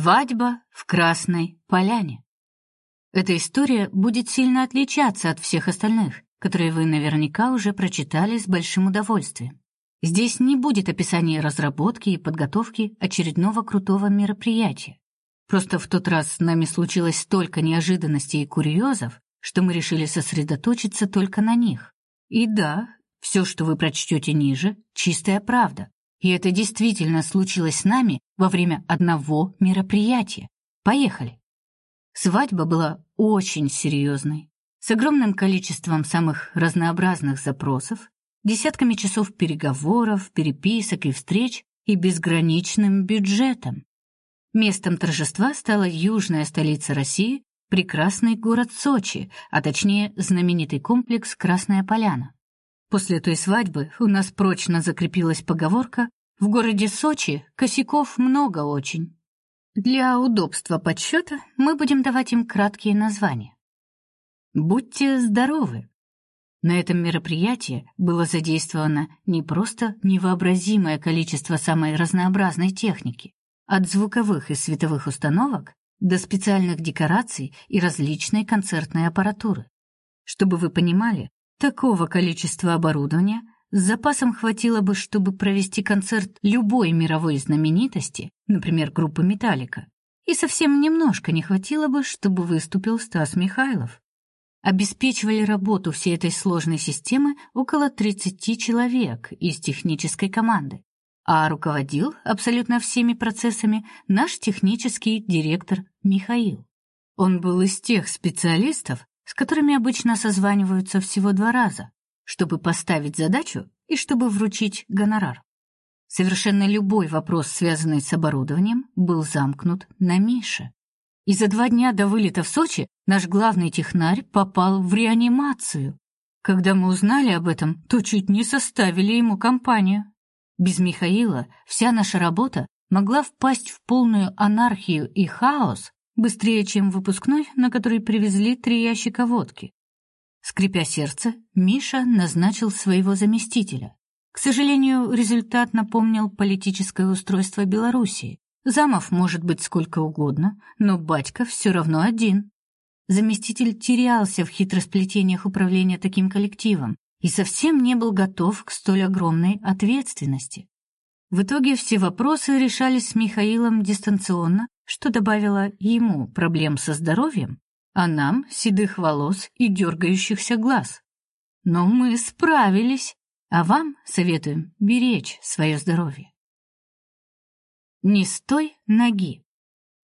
Свадьба в Красной Поляне. Эта история будет сильно отличаться от всех остальных, которые вы наверняка уже прочитали с большим удовольствием. Здесь не будет описания разработки и подготовки очередного крутого мероприятия. Просто в тот раз с нами случилось столько неожиданностей и курьезов, что мы решили сосредоточиться только на них. И да, все, что вы прочтете ниже, чистая правда. И это действительно случилось с нами во время одного мероприятия. Поехали. Свадьба была очень серьезной, с огромным количеством самых разнообразных запросов, десятками часов переговоров, переписок и встреч и безграничным бюджетом. Местом торжества стала южная столица России, прекрасный город Сочи, а точнее знаменитый комплекс Красная Поляна. После той свадьбы у нас прочно закрепилась поговорка «В городе Сочи косяков много очень». Для удобства подсчета мы будем давать им краткие названия. Будьте здоровы. На этом мероприятии было задействовано не просто невообразимое количество самой разнообразной техники, от звуковых и световых установок до специальных декораций и различной концертной аппаратуры. Чтобы вы понимали, Такого количества оборудования с запасом хватило бы, чтобы провести концерт любой мировой знаменитости, например, группы Металлика. И совсем немножко не хватило бы, чтобы выступил Стас Михайлов. Обеспечивали работу всей этой сложной системы около 30 человек из технической команды, а руководил абсолютно всеми процессами наш технический директор Михаил. Он был из тех специалистов, с которыми обычно созваниваются всего два раза, чтобы поставить задачу и чтобы вручить гонорар. Совершенно любой вопрос, связанный с оборудованием, был замкнут на Мише. И за два дня до вылета в Сочи наш главный технарь попал в реанимацию. Когда мы узнали об этом, то чуть не составили ему компанию. Без Михаила вся наша работа могла впасть в полную анархию и хаос, быстрее, чем выпускной, на который привезли три ящика водки. Скрипя сердце, Миша назначил своего заместителя. К сожалению, результат напомнил политическое устройство Белоруссии. Замов может быть сколько угодно, но батька все равно один. Заместитель терялся в хитросплетениях управления таким коллективом и совсем не был готов к столь огромной ответственности. В итоге все вопросы решались с Михаилом дистанционно что добавило ему проблем со здоровьем, а нам седых волос и дергающихся глаз. Но мы справились, а вам советуем беречь свое здоровье. Не стой ноги.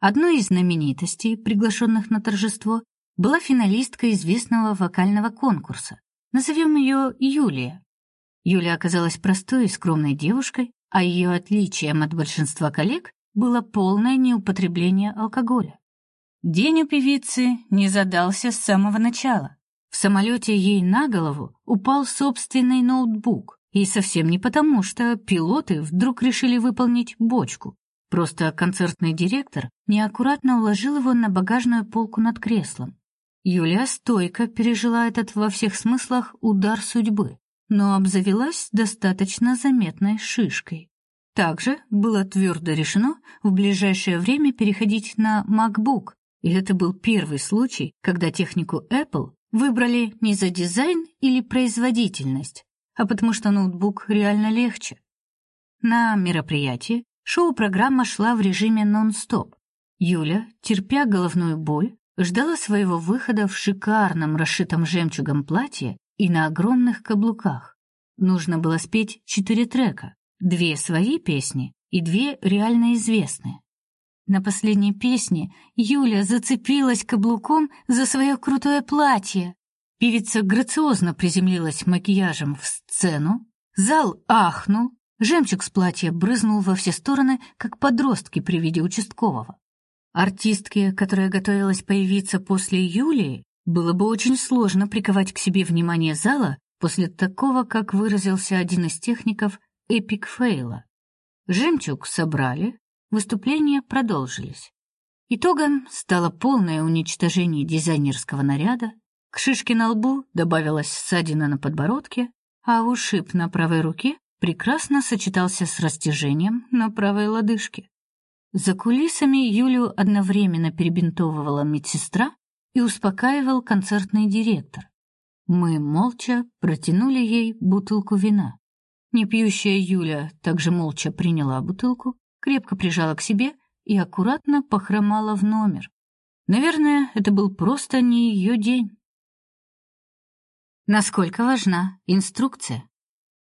Одной из знаменитостей, приглашенных на торжество, была финалистка известного вокального конкурса. Назовем ее Юлия. Юлия оказалась простой и скромной девушкой, а ее отличием от большинства коллег было полное неупотребление алкоголя. День у певицы не задался с самого начала. В самолете ей на голову упал собственный ноутбук, и совсем не потому, что пилоты вдруг решили выполнить бочку. Просто концертный директор неаккуратно уложил его на багажную полку над креслом. Юлия стойко пережила этот во всех смыслах удар судьбы, но обзавелась достаточно заметной шишкой. Также было твердо решено в ближайшее время переходить на MacBook, и это был первый случай, когда технику Apple выбрали не за дизайн или производительность, а потому что ноутбук реально легче. На мероприятии шоу-программа шла в режиме нон-стоп. Юля, терпя головную боль, ждала своего выхода в шикарном расшитом жемчугом платье и на огромных каблуках. Нужно было спеть четыре трека, Две свои песни и две реально известные. На последней песне Юля зацепилась каблуком за свое крутое платье. Певица грациозно приземлилась макияжем в сцену, зал ахнул, жемчуг с платья брызнул во все стороны, как подростки при виде участкового. Артистке, которая готовилась появиться после Юлии, было бы очень сложно приковать к себе внимание зала после такого, как выразился один из техников, эпик фейла. Жемчуг собрали, выступления продолжились. Итогом стало полное уничтожение дизайнерского наряда, к шишке на лбу добавилась ссадина на подбородке, а ушиб на правой руке прекрасно сочетался с растяжением на правой лодыжке. За кулисами Юлю одновременно перебинтовывала медсестра и успокаивал концертный директор. Мы молча протянули ей бутылку вина. Непьющая Юля также молча приняла бутылку, крепко прижала к себе и аккуратно похромала в номер. Наверное, это был просто не ее день. Насколько важна инструкция?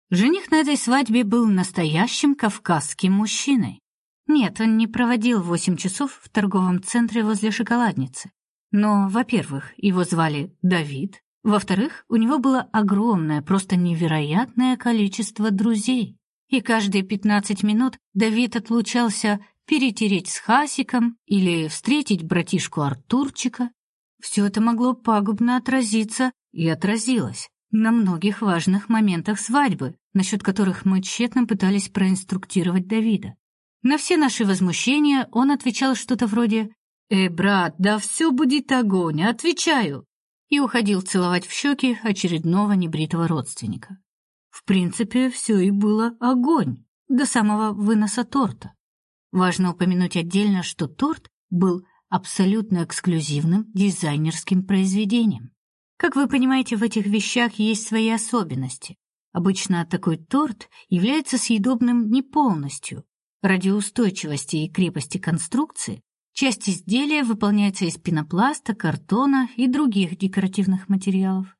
Жених на этой свадьбе был настоящим кавказским мужчиной. Нет, он не проводил восемь часов в торговом центре возле шоколадницы. Но, во-первых, его звали Давид, во-вторых, у него было огромное, просто невероятное количество друзей. И каждые 15 минут Давид отлучался перетереть с Хасиком или встретить братишку Артурчика. Все это могло пагубно отразиться и отразилось на многих важных моментах свадьбы, насчет которых мы тщетно пытались проинструктировать Давида. На все наши возмущения он отвечал что-то вроде «Э, брат, да все будет огонь, отвечаю!» и уходил целовать в щеки очередного небритого родственника. В принципе, все и было огонь, до самого выноса торта. Важно упомянуть отдельно, что торт был абсолютно эксклюзивным дизайнерским произведением. Как вы понимаете, в этих вещах есть свои особенности. Обычно такой торт является съедобным не полностью, Ради устойчивости и крепости конструкции часть изделия выполняется из пенопласта, картона и других декоративных материалов.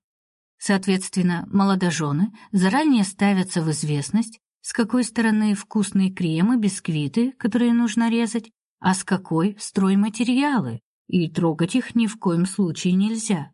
Соответственно, молодожены заранее ставятся в известность, с какой стороны вкусные кремы, бисквиты, которые нужно резать, а с какой стройматериалы, и трогать их ни в коем случае нельзя.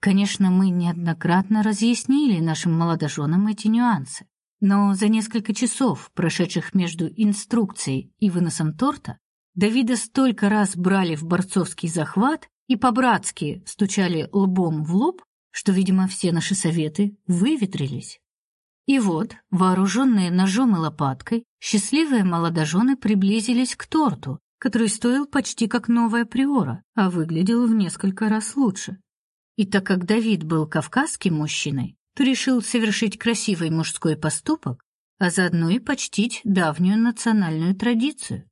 Конечно, мы неоднократно разъяснили нашим молодоженам эти нюансы. Но за несколько часов, прошедших между инструкцией и выносом торта, Давида столько раз брали в борцовский захват и по-братски стучали лбом в лоб, что, видимо, все наши советы выветрились. И вот, вооруженные ножом и лопаткой, счастливые молодожены приблизились к торту, который стоил почти как новая приора, а выглядел в несколько раз лучше. И так как Давид был кавказским мужчиной, то решил совершить красивый мужской поступок, а заодно и почтить давнюю национальную традицию.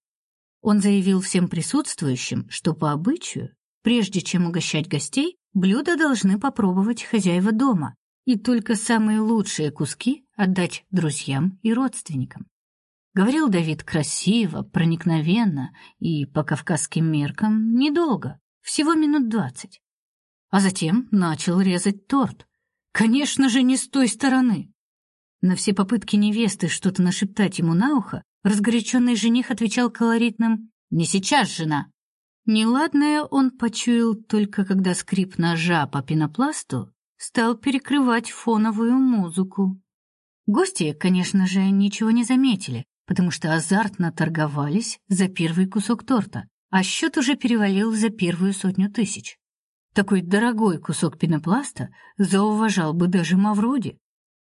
Он заявил всем присутствующим, что по обычаю, прежде чем угощать гостей, блюда должны попробовать хозяева дома, и только самые лучшие куски отдать друзьям и родственникам. Говорил Давид красиво, проникновенно и по кавказским меркам недолго, всего минут двадцать. А затем начал резать торт, Конечно же, не с той стороны. На все попытки невесты что-то нашептать ему на ухо, разгоряченный жених отвечал колоритным «Не сейчас, жена!». Неладное он почуял только когда скрип ножа по пенопласту стал перекрывать фоновую музыку. Гости, конечно же, ничего не заметили, потому что азартно торговались за первый кусок торта, а счет уже перевалил за первую сотню тысяч. Такой дорогой кусок пенопласта зауважал бы даже Мавроди.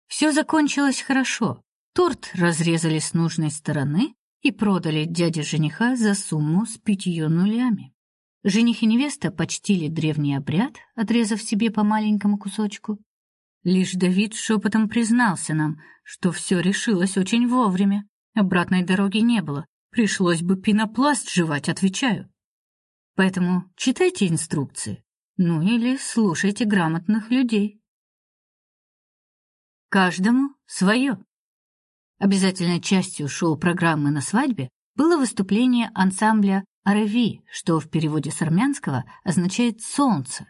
Все закончилось хорошо. Торт разрезали с нужной стороны и продали дяде жениха за сумму с пятью нулями. Жених и невеста почтили древний обряд, отрезав себе по маленькому кусочку. Лишь Давид шепотом признался нам, что все решилось очень вовремя. Обратной дороги не было. Пришлось бы пенопласт жевать, отвечаю. Поэтому читайте инструкции. Ну или слушайте грамотных людей. Каждому свое. Обязательной частью шоу-программы на свадьбе было выступление ансамбля Ареви, что в переводе с армянского означает солнце.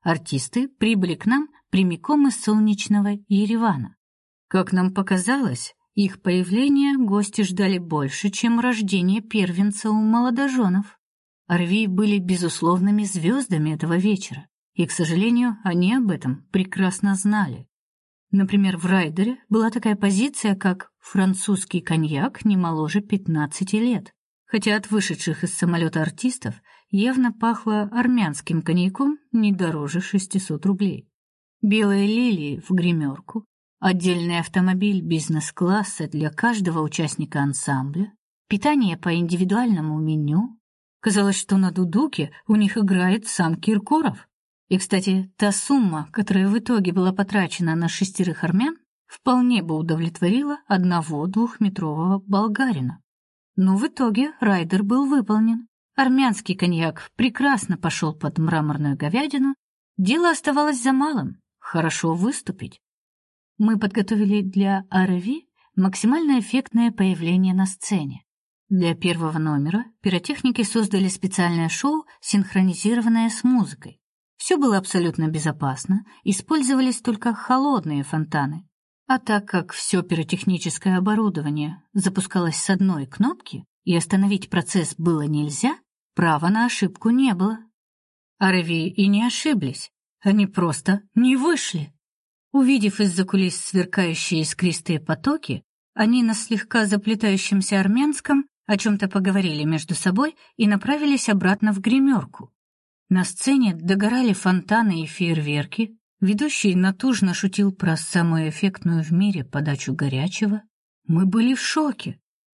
Артисты прибыли к нам прямиком из солнечного Еревана. Как нам показалось, их появление гости ждали больше, чем рождение первенца у молодоженов. Арви были безусловными звездами этого вечера, и, к сожалению, они об этом прекрасно знали. Например, в райдере была такая позиция, как французский коньяк не моложе 15 лет, хотя от вышедших из самолета артистов явно пахло армянским коньяком не дороже 600 рублей. Белые лилии в гримерку, отдельный автомобиль бизнес-класса для каждого участника ансамбля, питание по индивидуальному меню, Казалось, что на дудуке у них играет сам Киркоров. И, кстати, та сумма, которая в итоге была потрачена на шестерых армян, вполне бы удовлетворила одного двухметрового болгарина. Но в итоге райдер был выполнен. Армянский коньяк прекрасно пошел под мраморную говядину. Дело оставалось за малым хорошо выступить. Мы подготовили для АРВ максимально эффектное появление на сцене. Для первого номера пиротехники создали специальное шоу, синхронизированное с музыкой. Все было абсолютно безопасно, использовались только холодные фонтаны. А так как все пиротехническое оборудование запускалось с одной кнопки и остановить процесс было нельзя, права на ошибку не было. Арви и не ошиблись. Они просто не вышли. Увидев из-за кулис сверкающие искристые потоки, они на слегка заплетающемся армянском о чем то поговорили между собой и направились обратно в гримерку. На сцене догорали фонтаны и фейерверки. Ведущий натужно шутил про самую эффектную в мире подачу горячего. Мы были в шоке.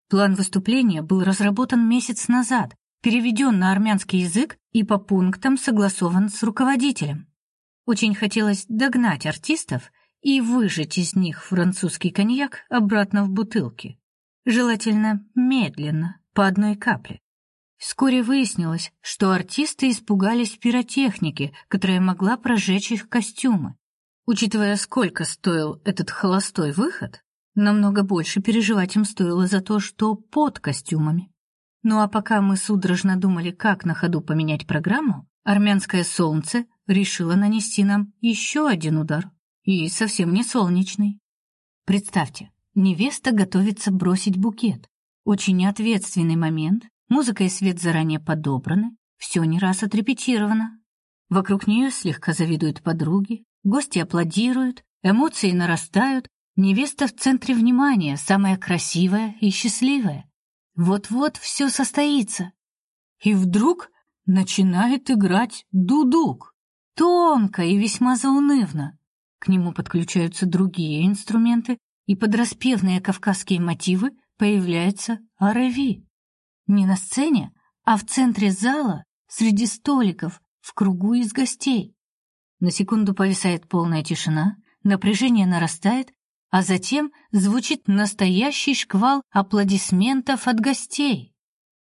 План выступления был разработан месяц назад, переведен на армянский язык и по пунктам согласован с руководителем. Очень хотелось догнать артистов и выжать из них французский коньяк обратно в бутылки. Желательно медленно, по одной капле. Вскоре выяснилось, что артисты испугались пиротехники, которая могла прожечь их костюмы. Учитывая, сколько стоил этот холостой выход, намного больше переживать им стоило за то, что под костюмами. Ну а пока мы судорожно думали, как на ходу поменять программу, армянское солнце решила нанести нам еще один удар, и совсем не солнечный. Представьте, невеста готовится бросить букет. Очень ответственный момент. Музыка и свет заранее подобраны, все не раз отрепетировано. Вокруг нее слегка завидуют подруги, гости аплодируют, эмоции нарастают, невеста в центре внимания, самая красивая и счастливая. Вот-вот все состоится. И вдруг начинает играть дудук тонко и весьма заунывно. К нему подключаются другие инструменты, и под распевные кавказские мотивы появляется арави. Не на сцене, а в центре зала, среди столиков, в кругу из гостей. На секунду повисает полная тишина, напряжение нарастает, а затем звучит настоящий шквал аплодисментов от гостей.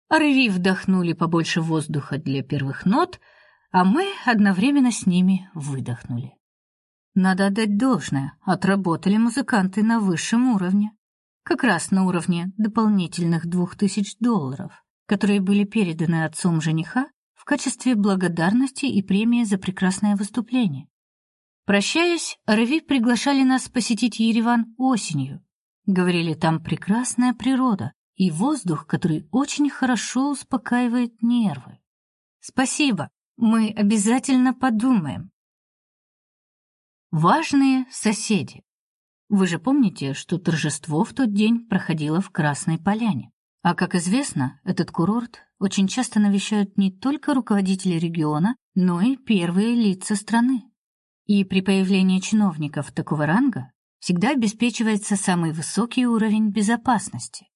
Арави вдохнули побольше воздуха для первых нот — а мы одновременно с ними выдохнули. Надо отдать должное, отработали музыканты на высшем уровне. Как раз на уровне дополнительных двух тысяч долларов, которые были переданы отцом жениха в качестве благодарности и премии за прекрасное выступление. Прощаясь, Рви приглашали нас посетить Ереван осенью. Говорили, там прекрасная природа и воздух, который очень хорошо успокаивает нервы. Спасибо, мы обязательно подумаем. Важные соседи. Вы же помните, что торжество в тот день проходило в Красной Поляне. А как известно, этот курорт очень часто навещают не только руководители региона, но и первые лица страны. И при появлении чиновников такого ранга всегда обеспечивается самый высокий уровень безопасности.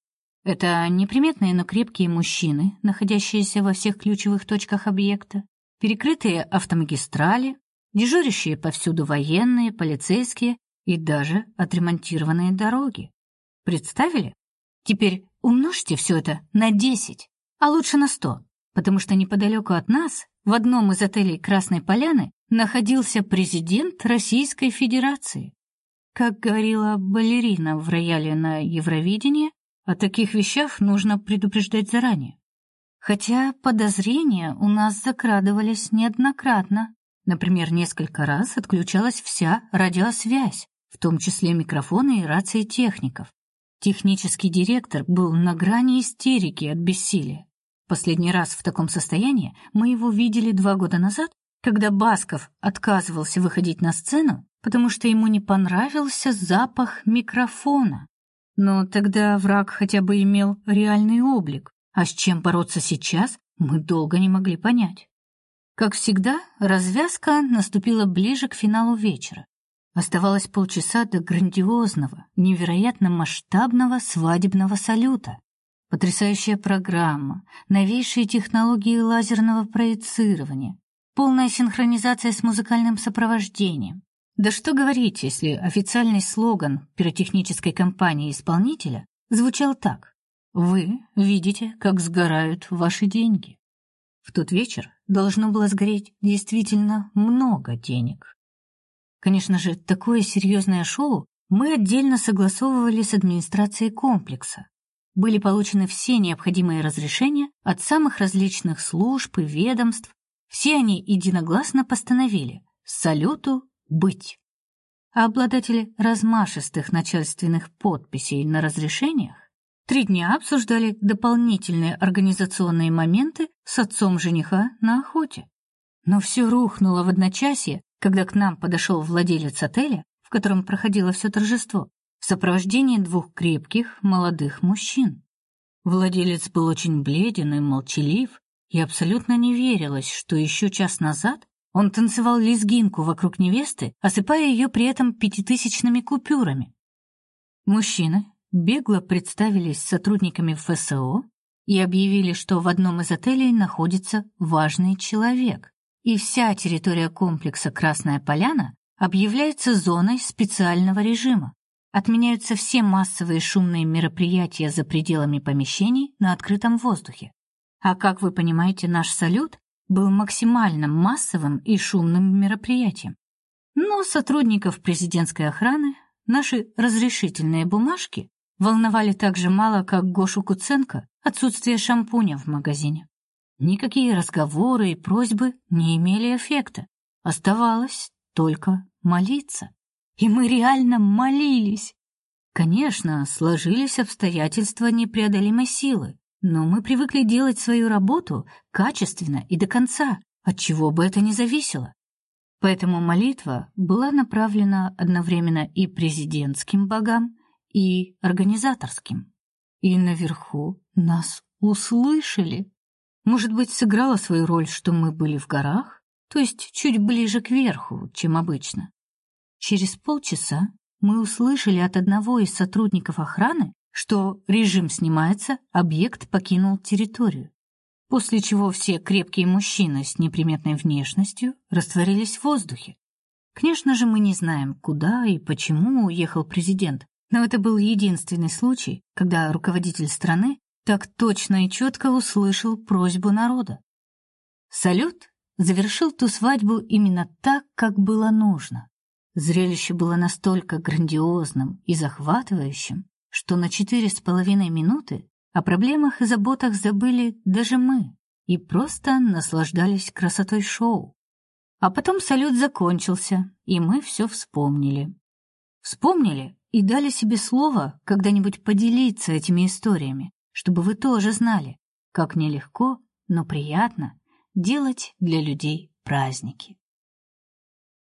Это неприметные, но крепкие мужчины, находящиеся во всех ключевых точках объекта, перекрытые автомагистрали, дежурящие повсюду военные, полицейские и даже отремонтированные дороги. Представили? Теперь умножьте все это на 10, а лучше на 100, потому что неподалеку от нас, в одном из отелей Красной Поляны, находился президент Российской Федерации. Как говорила балерина в рояле на Евровидении, о таких вещах нужно предупреждать заранее. Хотя подозрения у нас закрадывались неоднократно. Например, несколько раз отключалась вся радиосвязь, в том числе микрофоны и рации техников. Технический директор был на грани истерики от бессилия. Последний раз в таком состоянии мы его видели два года назад, когда Басков отказывался выходить на сцену, потому что ему не понравился запах микрофона. Но тогда враг хотя бы имел реальный облик, а с чем бороться сейчас, мы долго не могли понять. Как всегда, развязка наступила ближе к финалу вечера. Оставалось полчаса до грандиозного, невероятно масштабного свадебного салюта. Потрясающая программа, новейшие технологии лазерного проецирования, полная синхронизация с музыкальным сопровождением. Да что говорить, если официальный слоган пиротехнической компании-исполнителя звучал так: Вы видите, как сгорают ваши деньги. Тот вечер должно было сгореть действительно много денег. Конечно же, такое серьезное шоу мы отдельно согласовывали с администрацией комплекса. Были получены все необходимые разрешения от самых различных служб и ведомств. Все они единогласно постановили салюту быть. А обладатели размашистых начальственных подписей на разрешениях три дня обсуждали дополнительные организационные моменты с отцом жениха на охоте. Но все рухнуло в одночасье, когда к нам подошел владелец отеля в котором проходило все торжество, в сопровождении двух крепких молодых мужчин. Владелец был очень бледен и молчалив, и абсолютно не верилось, что еще час назад он танцевал лезгинку вокруг невесты, осыпая ее при этом пятитысячными купюрами. Мужчины бегло представились сотрудниками ФСО и объявили, что в одном из отелей находится важный человек, и вся территория комплекса Красная Поляна объявляется зоной специального режима. Отменяются все массовые шумные мероприятия за пределами помещений на открытом воздухе. А как вы понимаете, наш салют был максимально массовым и шумным мероприятием. Но сотрудников президентской охраны наши разрешительные бумажки волновали так же мало, как Гошу Куценко отсутствие шампуня в магазине. Никакие разговоры и просьбы не имели эффекта. Оставалось только молиться. И мы реально молились. Конечно, сложились обстоятельства непреодолимой силы, но мы привыкли делать свою работу качественно и до конца, от чего бы это ни зависело. Поэтому молитва была направлена одновременно и президентским богам, и организаторским. И наверху нас услышали. Может быть, сыграла свою роль, что мы были в горах? то есть чуть ближе к верху, чем обычно. Через полчаса мы услышали от одного из сотрудников охраны, что режим снимается, объект покинул территорию. После чего все крепкие мужчины с неприметной внешностью растворились в воздухе. Конечно же, мы не знаем, куда и почему уехал президент, но это был единственный случай, когда руководитель страны так точно и четко услышал просьбу народа. Салют завершил ту свадьбу именно так, как было нужно. Зрелище было настолько грандиозным и захватывающим, что на четыре с половиной минуты о проблемах и заботах забыли даже мы и просто наслаждались красотой шоу. А потом салют закончился, и мы все вспомнили. Вспомнили и дали себе слово когда-нибудь поделиться этими историями, чтобы вы тоже знали, как нелегко, но приятно делать для людей праздники.